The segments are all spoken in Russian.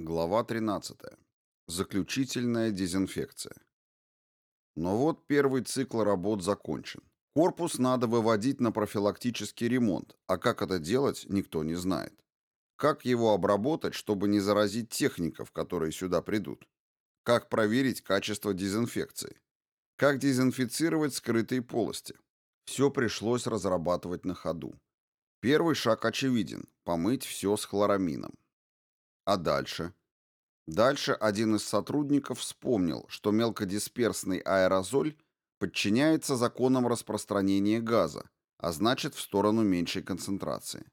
Глава 13. Заключительная дезинфекция. Но вот первый цикл работ закончен. Корпус надо выводить на профилактический ремонт, а как это делать, никто не знает. Как его обработать, чтобы не заразить техников, которые сюда придут? Как проверить качество дезинфекции? Как дезинфицировать скрытые полости? Все пришлось разрабатывать на ходу. Первый шаг очевиден – помыть все с хлорамином. А дальше? Дальше один из сотрудников вспомнил, что мелкодисперсный аэрозоль подчиняется законам распространения газа, а значит в сторону меньшей концентрации.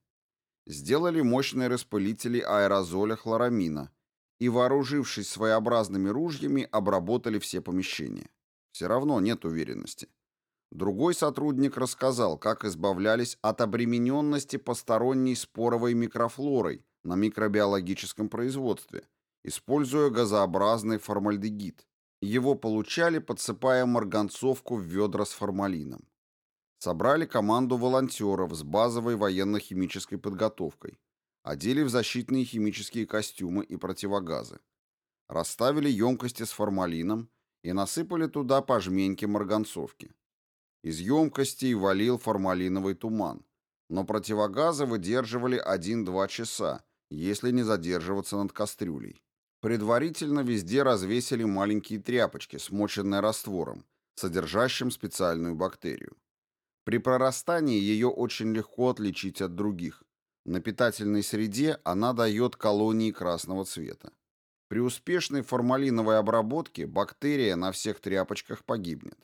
Сделали мощные распылители аэрозоля хлорамина и, вооружившись своеобразными ружьями, обработали все помещения. Все равно нет уверенности. Другой сотрудник рассказал, как избавлялись от обремененности посторонней споровой микрофлорой, на микробиологическом производстве, используя газообразный формальдегид. Его получали, подсыпая марганцовку в ведра с формалином. Собрали команду волонтеров с базовой военно-химической подготовкой, одели в защитные химические костюмы и противогазы. Расставили емкости с формалином и насыпали туда по марганцовки. Из емкостей валил формалиновый туман, но противогазы выдерживали 1-2 часа, если не задерживаться над кастрюлей. Предварительно везде развесили маленькие тряпочки, смоченные раствором, содержащим специальную бактерию. При прорастании ее очень легко отличить от других. На питательной среде она дает колонии красного цвета. При успешной формалиновой обработке бактерия на всех тряпочках погибнет.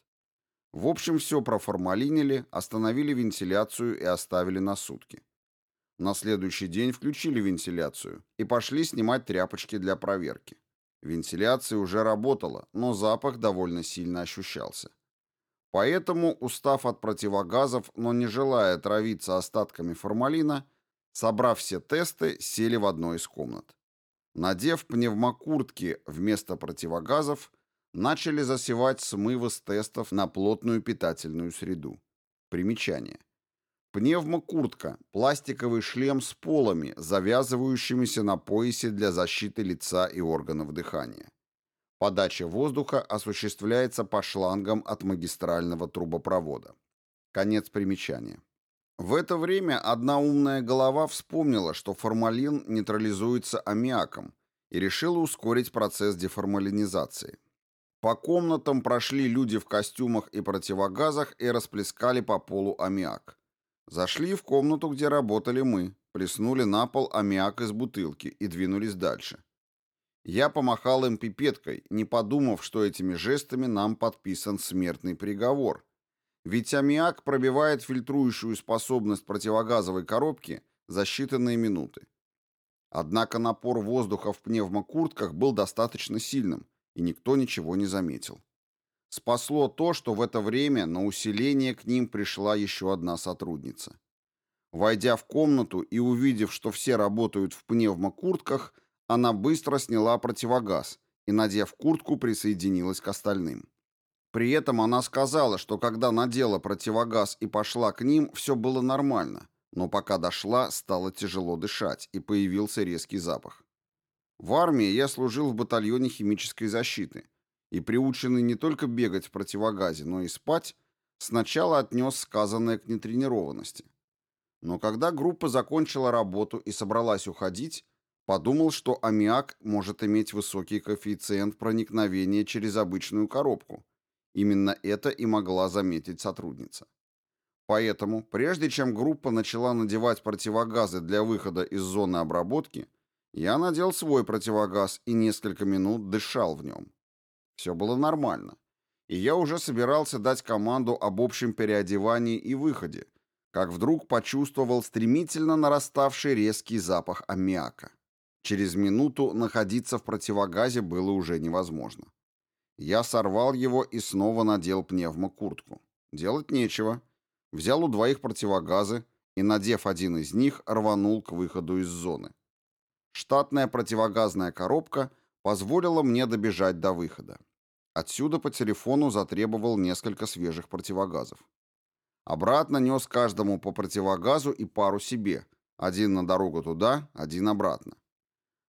В общем, все проформалинили, остановили вентиляцию и оставили на сутки. На следующий день включили вентиляцию и пошли снимать тряпочки для проверки. Вентиляция уже работала, но запах довольно сильно ощущался. Поэтому, устав от противогазов, но не желая травиться остатками формалина, собрав все тесты, сели в одной из комнат. Надев пневмокуртки вместо противогазов, начали засевать смывы с тестов на плотную питательную среду. Примечание. Пневмокуртка – пластиковый шлем с полами, завязывающимися на поясе для защиты лица и органов дыхания. Подача воздуха осуществляется по шлангам от магистрального трубопровода. Конец примечания. В это время одна умная голова вспомнила, что формалин нейтрализуется аммиаком, и решила ускорить процесс деформалинизации. По комнатам прошли люди в костюмах и противогазах и расплескали по полу аммиак. Зашли в комнату, где работали мы, плеснули на пол аммиак из бутылки и двинулись дальше. Я помахал им пипеткой, не подумав, что этими жестами нам подписан смертный приговор. Ведь аммиак пробивает фильтрующую способность противогазовой коробки за считанные минуты. Однако напор воздуха в пневмокуртках был достаточно сильным, и никто ничего не заметил. Спасло то, что в это время на усиление к ним пришла еще одна сотрудница. Войдя в комнату и увидев, что все работают в пневмокуртках, она быстро сняла противогаз и, надев куртку, присоединилась к остальным. При этом она сказала, что когда надела противогаз и пошла к ним, все было нормально, но пока дошла, стало тяжело дышать, и появился резкий запах. В армии я служил в батальоне химической защиты – и, приученный не только бегать в противогазе, но и спать, сначала отнес сказанное к нетренированности. Но когда группа закончила работу и собралась уходить, подумал, что аммиак может иметь высокий коэффициент проникновения через обычную коробку. Именно это и могла заметить сотрудница. Поэтому, прежде чем группа начала надевать противогазы для выхода из зоны обработки, я надел свой противогаз и несколько минут дышал в нем. Все было нормально. И я уже собирался дать команду об общем переодевании и выходе, как вдруг почувствовал стремительно нараставший резкий запах аммиака. Через минуту находиться в противогазе было уже невозможно. Я сорвал его и снова надел пневмокуртку. Делать нечего. Взял у двоих противогазы и, надев один из них, рванул к выходу из зоны. Штатная противогазная коробка позволила мне добежать до выхода. Отсюда по телефону затребовал несколько свежих противогазов. Обратно нес каждому по противогазу и пару себе. Один на дорогу туда, один обратно.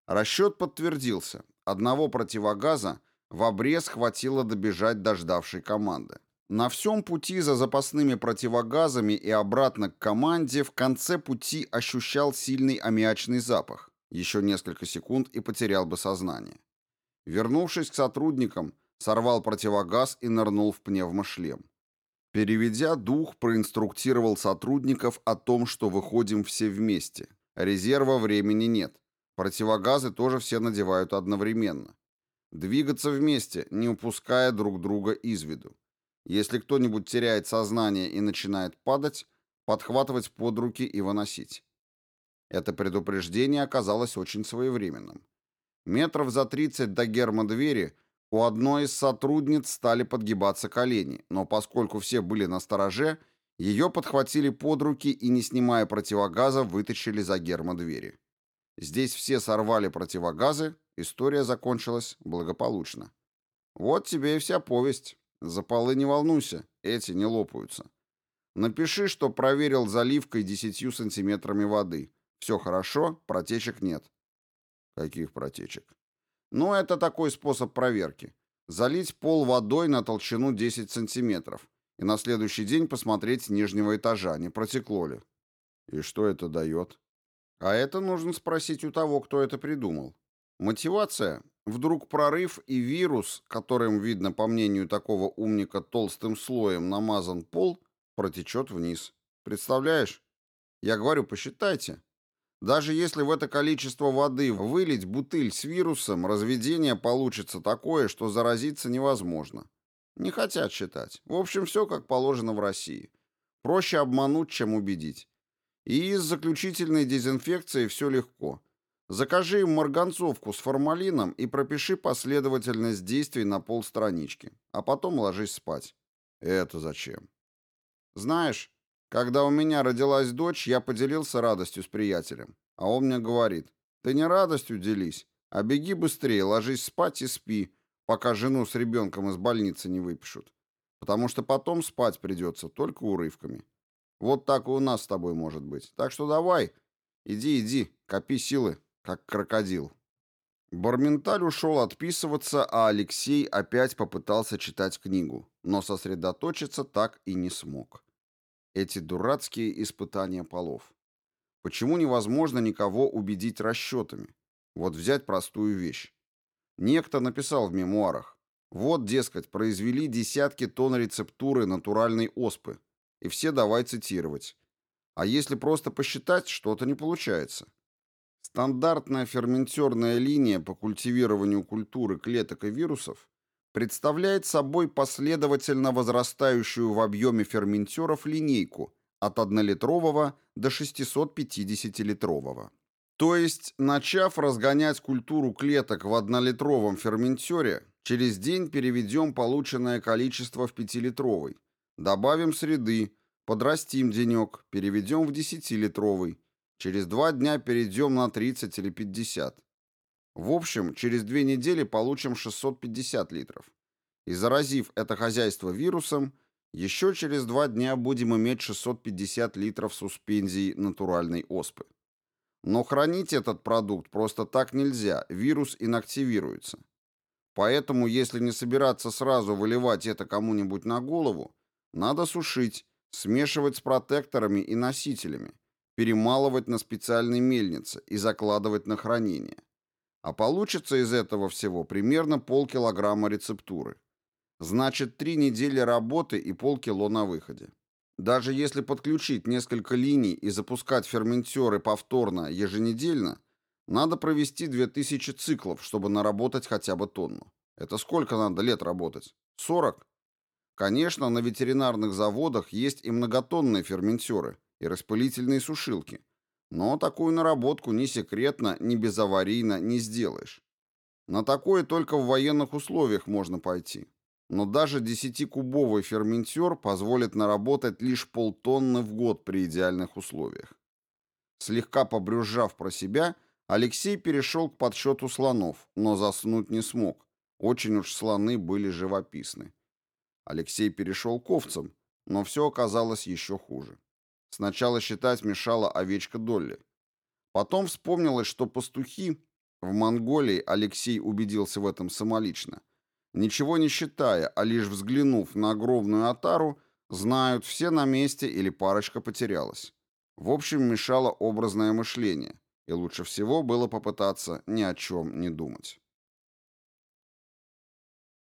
Расчет подтвердился. Одного противогаза в обрез хватило добежать до ждавшей команды. На всем пути за запасными противогазами и обратно к команде в конце пути ощущал сильный аммиачный запах. Еще несколько секунд и потерял бы сознание. Вернувшись к сотрудникам, сорвал противогаз и нырнул в пневмошлем. Переведя дух, проинструктировал сотрудников о том, что выходим все вместе. Резерва времени нет. Противогазы тоже все надевают одновременно. Двигаться вместе, не упуская друг друга из виду. Если кто-нибудь теряет сознание и начинает падать, подхватывать под руки и выносить. Это предупреждение оказалось очень своевременным. Метров за 30 до гермодвери у одной из сотрудниц стали подгибаться колени, но поскольку все были на стороже, ее подхватили под руки и, не снимая противогаза, вытащили за гермодвери. Здесь все сорвали противогазы, история закончилась благополучно. Вот тебе и вся повесть. За полы не волнуйся, эти не лопаются. Напиши, что проверил заливкой 10 сантиметрами воды. Все хорошо, протечек нет. Каких протечек? Ну, это такой способ проверки. Залить пол водой на толщину 10 сантиметров и на следующий день посмотреть с нижнего этажа, не протекло ли. И что это дает? А это нужно спросить у того, кто это придумал. Мотивация Вдруг прорыв и вирус, которым, видно, по мнению такого умника, толстым слоем намазан пол, протечет вниз. Представляешь? Я говорю, посчитайте. Даже если в это количество воды вылить бутыль с вирусом, разведение получится такое, что заразиться невозможно. Не хотят считать. В общем, все как положено в России. Проще обмануть, чем убедить. И с заключительной дезинфекцией все легко. Закажи им марганцовку с формалином и пропиши последовательность действий на полстранички, а потом ложись спать. Это зачем? Знаешь, когда у меня родилась дочь, я поделился радостью с приятелем, а он мне говорит, ты не радостью делись, а беги быстрее, ложись спать и спи, пока жену с ребенком из больницы не выпишут. Потому что потом спать придется только урывками. Вот так и у нас с тобой может быть. Так что давай, иди, иди, копи силы, как крокодил. Барменталь ушел отписываться, а Алексей опять попытался читать книгу, но сосредоточиться так и не смог. Эти дурацкие испытания полов. Почему невозможно никого убедить расчетами? Вот взять простую вещь. Некто написал в мемуарах. Вот, дескать, произвели десятки тонн рецептуры натуральной оспы. И все давай цитировать. А если просто посчитать, что-то не получается. Стандартная ферментерная линия по культивированию культуры клеток и вирусов представляет собой последовательно возрастающую в объеме ферментеров линейку от 1-литрового до 650-литрового. То есть, начав разгонять культуру клеток в 1-литровом ферментере, через день переведем полученное количество в 5-литровый, добавим среды, подрастим денек, переведем в 10-литровый, Через два дня перейдем на 30 или 50. В общем, через две недели получим 650 литров. И заразив это хозяйство вирусом, еще через два дня будем иметь 650 литров суспензии натуральной оспы. Но хранить этот продукт просто так нельзя, вирус инактивируется. Поэтому, если не собираться сразу выливать это кому-нибудь на голову, надо сушить, смешивать с протекторами и носителями, перемалывать на специальной мельнице и закладывать на хранение. А получится из этого всего примерно полкилограмма рецептуры. Значит, три недели работы и полкило на выходе. Даже если подключить несколько линий и запускать ферментеры повторно еженедельно, надо провести 2000 циклов, чтобы наработать хотя бы тонну. Это сколько надо лет работать? 40? Конечно, на ветеринарных заводах есть и многотонные ферментеры – и распылительные сушилки. Но такую наработку ни секретно, ни безаварийно не сделаешь. На такое только в военных условиях можно пойти. Но даже 10-кубовый ферментер позволит наработать лишь полтонны в год при идеальных условиях. Слегка побрюзжав про себя, Алексей перешел к подсчету слонов, но заснуть не смог. Очень уж слоны были живописны. Алексей перешел к овцам, но все оказалось еще хуже. Сначала считать мешала овечка Долли. Потом вспомнилось, что пастухи В Монголии Алексей убедился в этом самолично. Ничего не считая, а лишь взглянув на огромную отару, знают, все на месте или парочка потерялась. В общем, мешало образное мышление, и лучше всего было попытаться ни о чем не думать.